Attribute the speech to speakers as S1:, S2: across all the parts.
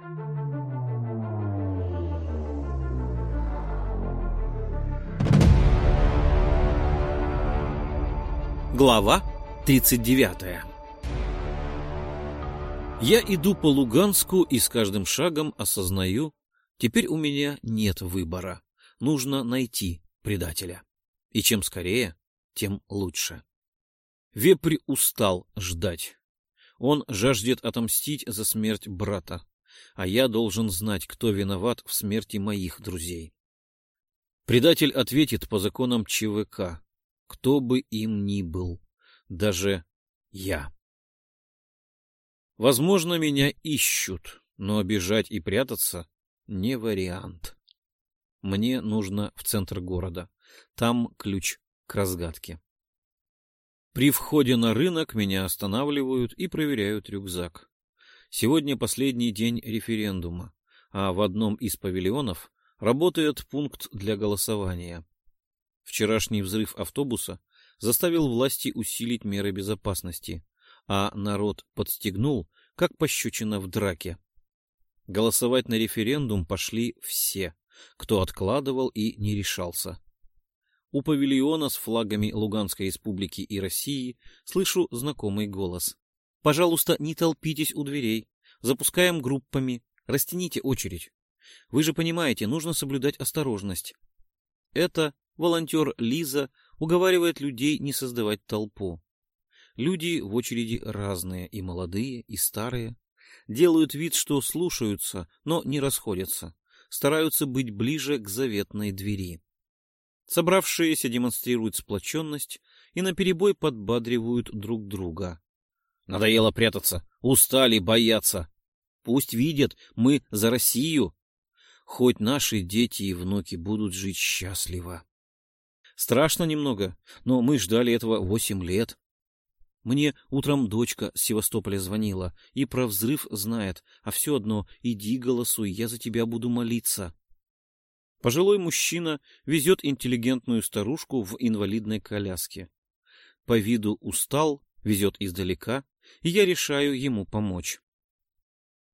S1: Глава 39 Я иду по Луганску и с каждым шагом осознаю, теперь у меня нет выбора. Нужно найти предателя. И чем скорее, тем лучше. Вепрь устал ждать. Он жаждет отомстить за смерть брата, а я должен знать, кто виноват в смерти моих друзей. Предатель ответит по законам ЧВК, кто бы им ни был, даже я. Возможно, меня ищут, но обижать и прятаться — не вариант. Мне нужно в центр города. Там ключ к разгадке. При входе на рынок меня останавливают и проверяют рюкзак. Сегодня последний день референдума, а в одном из павильонов работает пункт для голосования. Вчерашний взрыв автобуса заставил власти усилить меры безопасности, а народ подстегнул, как пощечина в драке. Голосовать на референдум пошли все, кто откладывал и не решался. У павильона с флагами Луганской республики и России слышу знакомый голос. «Пожалуйста, не толпитесь у дверей. Запускаем группами. Растяните очередь. Вы же понимаете, нужно соблюдать осторожность». Это волонтер Лиза уговаривает людей не создавать толпу. Люди в очереди разные, и молодые, и старые. Делают вид, что слушаются, но не расходятся. Стараются быть ближе к заветной двери. Собравшиеся демонстрируют сплоченность и наперебой подбадривают друг друга. Надоело прятаться, устали бояться. Пусть видят, мы за Россию. Хоть наши дети и внуки будут жить счастливо. Страшно немного, но мы ждали этого восемь лет. Мне утром дочка с Севастополя звонила и про взрыв знает, а все одно иди голосуй, я за тебя буду молиться. Пожилой мужчина везет интеллигентную старушку в инвалидной коляске. По виду устал, везет издалека, и я решаю ему помочь.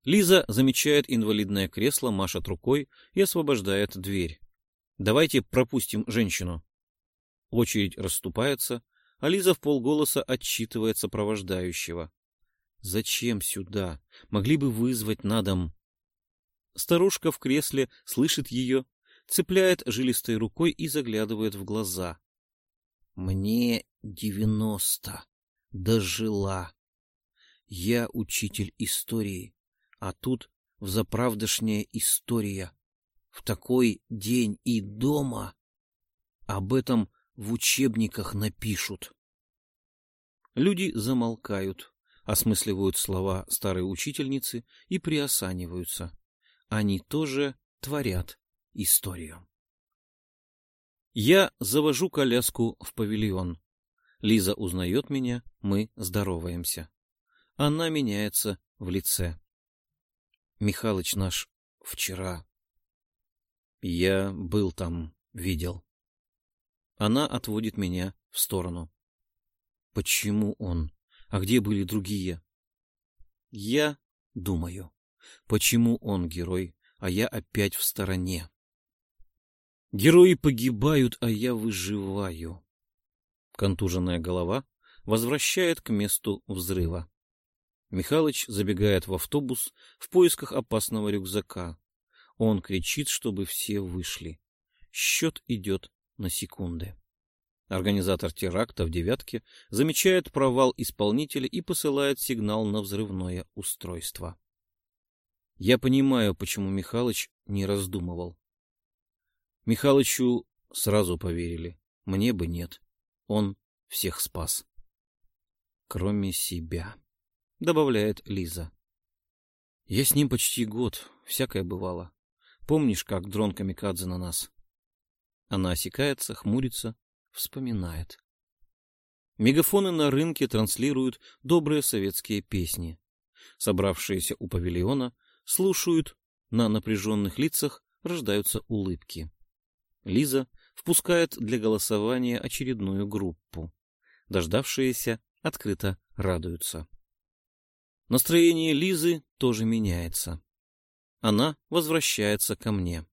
S1: Лиза замечает инвалидное кресло, машет рукой и освобождает дверь. «Давайте пропустим женщину». Очередь расступается, а Лиза в полголоса отчитывает сопровождающего. «Зачем сюда? Могли бы вызвать на дом». Старушка в кресле слышит ее цепляет жилистой рукой и заглядывает в глаза. «Мне девяносто. Дожила. Я учитель истории, а тут взаправдошняя история. В такой день и дома об этом в учебниках напишут». Люди замолкают, осмысливают слова старой учительницы и приосаниваются. Они тоже творят историю. Я завожу коляску в павильон. Лиза узнает меня, мы здороваемся. Она меняется в лице. Михалыч наш вчера. Я был там, видел. Она отводит меня в сторону. Почему он? А где были другие? Я думаю, почему он герой, а я опять в стороне? Герои погибают, а я выживаю. Контуженная голова возвращает к месту взрыва. Михалыч забегает в автобус в поисках опасного рюкзака. Он кричит, чтобы все вышли. Счет идет на секунды. Организатор теракта в «девятке» замечает провал исполнителя и посылает сигнал на взрывное устройство. Я понимаю, почему Михалыч не раздумывал. Михалычу сразу поверили, мне бы нет. Он всех спас. Кроме себя, добавляет Лиза. Я с ним почти год, всякое бывало. Помнишь, как дрон камикадзе на нас? Она осекается, хмурится, вспоминает. Мегафоны на рынке транслируют добрые советские песни. Собравшиеся у павильона слушают, на напряженных лицах рождаются улыбки. Лиза впускает для голосования очередную группу. Дождавшиеся открыто радуются. Настроение Лизы тоже меняется. Она возвращается ко мне.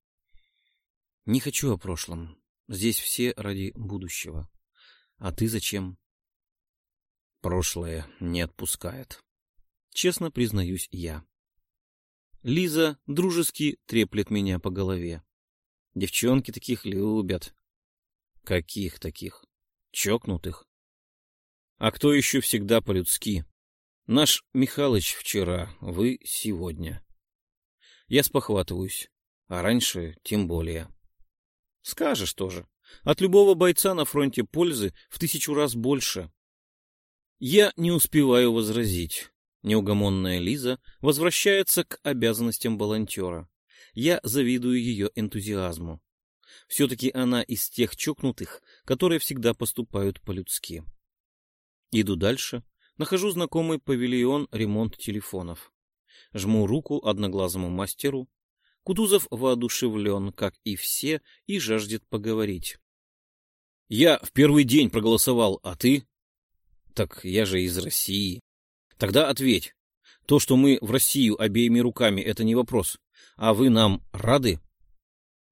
S1: Не хочу о прошлом. Здесь все ради будущего. А ты зачем? Прошлое не отпускает. Честно признаюсь я. Лиза дружески треплет меня по голове. Девчонки таких любят. Каких таких? Чокнутых. А кто еще всегда по-людски? Наш Михалыч вчера, вы сегодня. Я спохватываюсь, а раньше тем более. Скажешь тоже. От любого бойца на фронте пользы в тысячу раз больше. Я не успеваю возразить. Неугомонная Лиза возвращается к обязанностям волонтера. Я завидую ее энтузиазму. Все-таки она из тех чокнутых, которые всегда поступают по-людски. Иду дальше, нахожу знакомый павильон ремонт телефонов. Жму руку одноглазому мастеру. Кутузов воодушевлен, как и все, и жаждет поговорить. — Я в первый день проголосовал, а ты? — Так я же из России. Тогда ответь. То, что мы в Россию обеими руками, это не вопрос. А вы нам рады?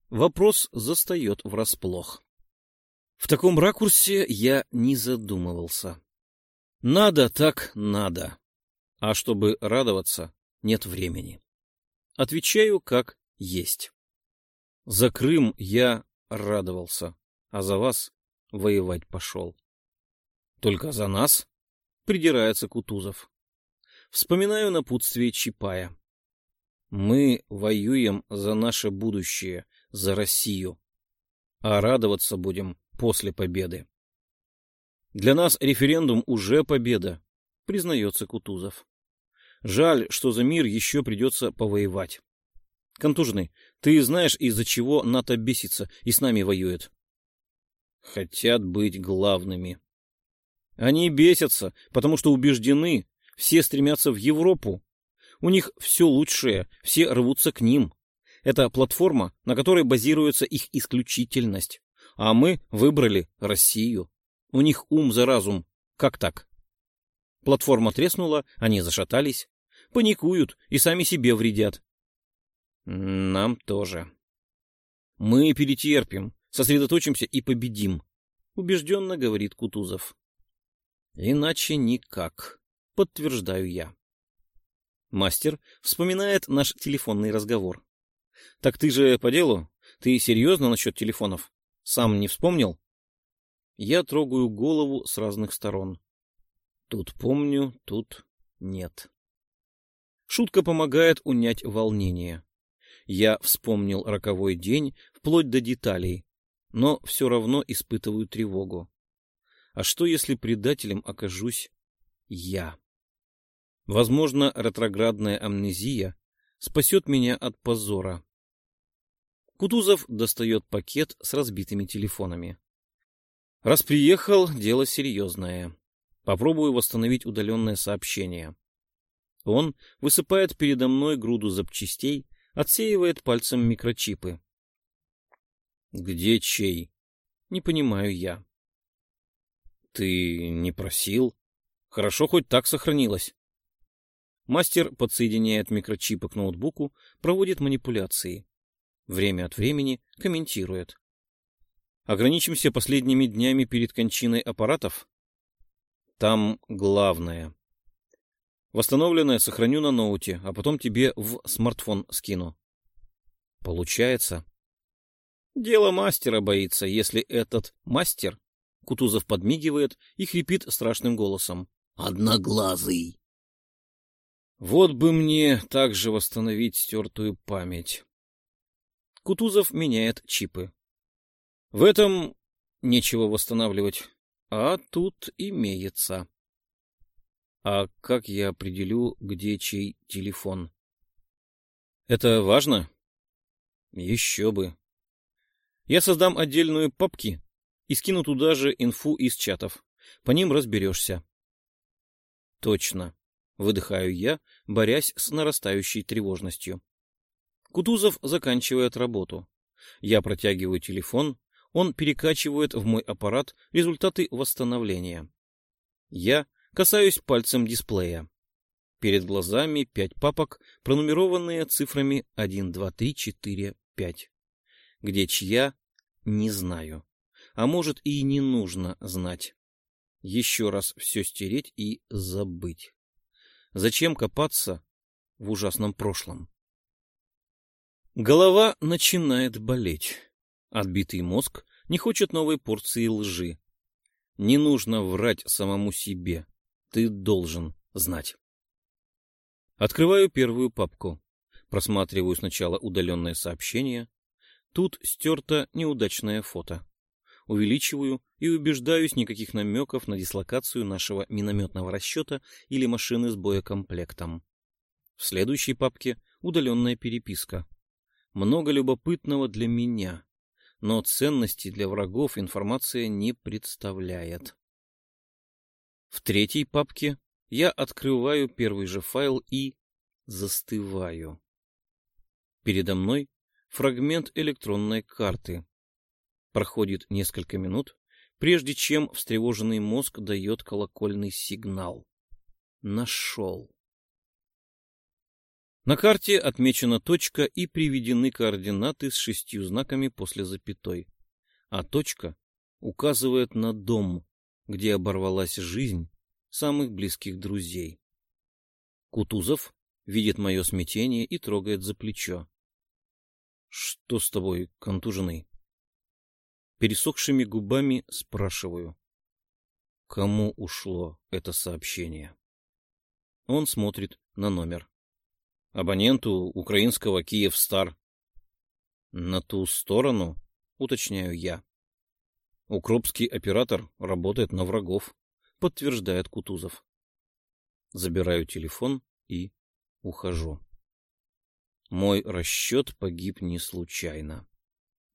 S1: Вопрос застает врасплох. В таком ракурсе я не задумывался. Надо так надо. А чтобы радоваться, нет времени. Отвечаю как есть. За Крым я радовался, а за вас воевать пошел. Только за нас? Придирается Кутузов. Вспоминаю напутствие Чапая. Мы воюем за наше будущее, за Россию. А радоваться будем после победы. Для нас референдум уже победа, признается Кутузов. Жаль, что за мир еще придется повоевать. Контужный, ты знаешь, из-за чего НАТО бесится и с нами воюет? Хотят быть главными. Они бесятся, потому что убеждены, все стремятся в Европу. У них все лучшее, все рвутся к ним. Это платформа, на которой базируется их исключительность. А мы выбрали Россию. У них ум за разум. Как так? Платформа треснула, они зашатались, паникуют и сами себе вредят. Нам тоже. Мы перетерпим, сосредоточимся и победим, убежденно говорит Кутузов. Иначе никак подтверждаю я. Мастер вспоминает наш телефонный разговор. Так ты же по делу? Ты серьезно насчет телефонов? Сам не вспомнил? Я трогаю голову с разных сторон. Тут помню, тут нет. Шутка помогает унять волнение. Я вспомнил роковой день вплоть до деталей, но все равно испытываю тревогу. А что, если предателем окажусь я? Возможно, ретроградная амнезия спасет меня от позора. Кутузов достает пакет с разбитыми телефонами. Раз приехал, дело серьезное. Попробую восстановить удаленное сообщение. Он высыпает передо мной груду запчастей, отсеивает пальцем микрочипы. Где чей? Не понимаю я. Ты не просил? Хорошо, хоть так сохранилось. Мастер подсоединяет микрочипы к ноутбуку, проводит манипуляции. Время от времени комментирует. Ограничимся последними днями перед кончиной аппаратов? Там главное. Восстановленное сохраню на ноуте, а потом тебе в смартфон скину. Получается. Дело мастера боится, если этот мастер... Кутузов подмигивает и хрипит страшным голосом. Одноглазый. Вот бы мне также восстановить стертую память. Кутузов меняет чипы. В этом нечего восстанавливать, а тут имеется. А как я определю, где чей телефон? Это важно? Еще бы. Я создам отдельную папки и скину туда же инфу из чатов. По ним разберешься. Точно. Выдыхаю я, борясь с нарастающей тревожностью. Кутузов заканчивает работу. Я протягиваю телефон, он перекачивает в мой аппарат результаты восстановления. Я касаюсь пальцем дисплея. Перед глазами пять папок, пронумерованные цифрами 1, 2, 3, 4, 5. Где чья, не знаю. А может и не нужно знать. Еще раз все стереть и забыть. Зачем копаться в ужасном прошлом? Голова начинает болеть. Отбитый мозг не хочет новой порции лжи. Не нужно врать самому себе. Ты должен знать. Открываю первую папку. Просматриваю сначала удаленное сообщение. Тут стерто неудачное фото. Увеличиваю и убеждаюсь никаких намеков на дислокацию нашего минометного расчета или машины с боекомплектом. В следующей папке удаленная переписка. Много любопытного для меня, но ценности для врагов информация не представляет. В третьей папке я открываю первый же файл и застываю. Передо мной фрагмент электронной карты. Проходит несколько минут, прежде чем встревоженный мозг дает колокольный сигнал. Нашел. На карте отмечена точка и приведены координаты с шестью знаками после запятой. А точка указывает на дом, где оборвалась жизнь самых близких друзей. Кутузов видит мое смятение и трогает за плечо. — Что с тобой, контуженный? Пересохшими губами спрашиваю. Кому ушло это сообщение? Он смотрит на номер. Абоненту украинского Киевстар. На ту сторону, уточняю я. Укропский оператор работает на врагов подтверждает Кутузов. Забираю телефон и ухожу. Мой расчет погиб не случайно.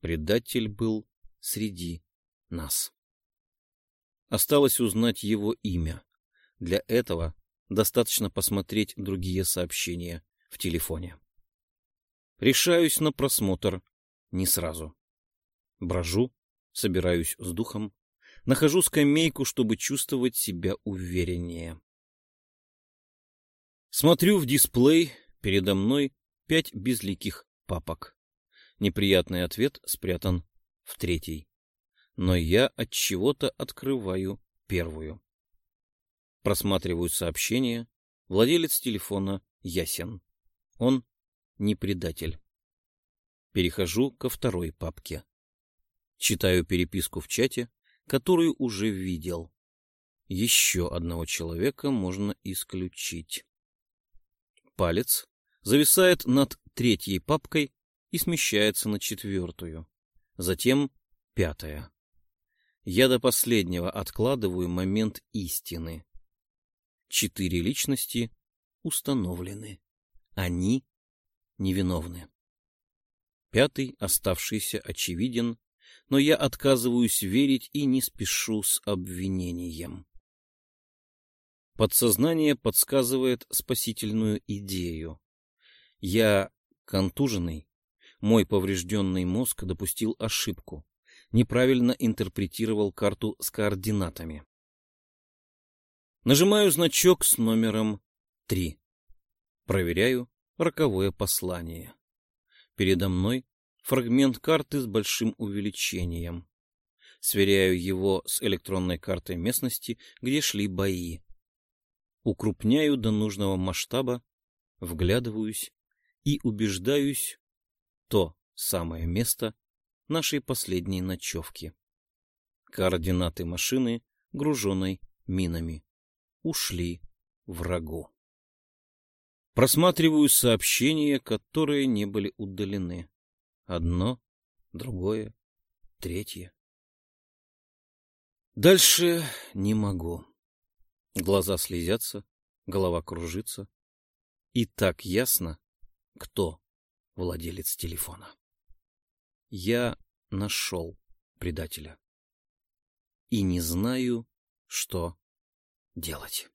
S1: Предатель был среди нас. Осталось узнать его имя. Для этого достаточно посмотреть другие сообщения в телефоне. Решаюсь на просмотр не сразу. Брожу, собираюсь с духом Нахожу скамейку, чтобы чувствовать себя увереннее. Смотрю в дисплей, передо мной пять безликих папок. Неприятный ответ спрятан в третьей. Но я от чего-то открываю первую. Просматриваю сообщение. Владелец телефона ясен. Он не предатель. Перехожу ко второй папке. Читаю переписку в чате, которую уже видел. Еще одного человека можно исключить. Палец зависает над третьей папкой и смещается на четвертую. Затем пятая. Я до последнего откладываю момент истины. Четыре личности установлены. Они невиновны. Пятый, оставшийся, очевиден, но я отказываюсь верить и не спешу с обвинением. Подсознание подсказывает спасительную идею. Я контуженный, мой поврежденный мозг допустил ошибку, неправильно интерпретировал карту с координатами. Нажимаю значок с номером 3. Проверяю роковое послание. Передо мной фрагмент карты с большим увеличением. Сверяю его с электронной картой местности, где шли бои. Укрупняю до нужного масштаба, вглядываюсь и убеждаюсь то самое место нашей последней ночевки. Координаты машины, груженной минами, ушли врагу. Просматриваю сообщения, которые не были удалены. Одно, другое, третье. Дальше не могу. Глаза слезятся, голова кружится. И так ясно, кто владелец телефона. Я нашел предателя. И не знаю, что делать.